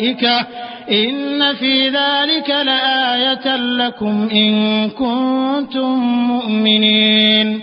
الملائكة إن في ذلك لآية لكم إن كنتم مؤمنين.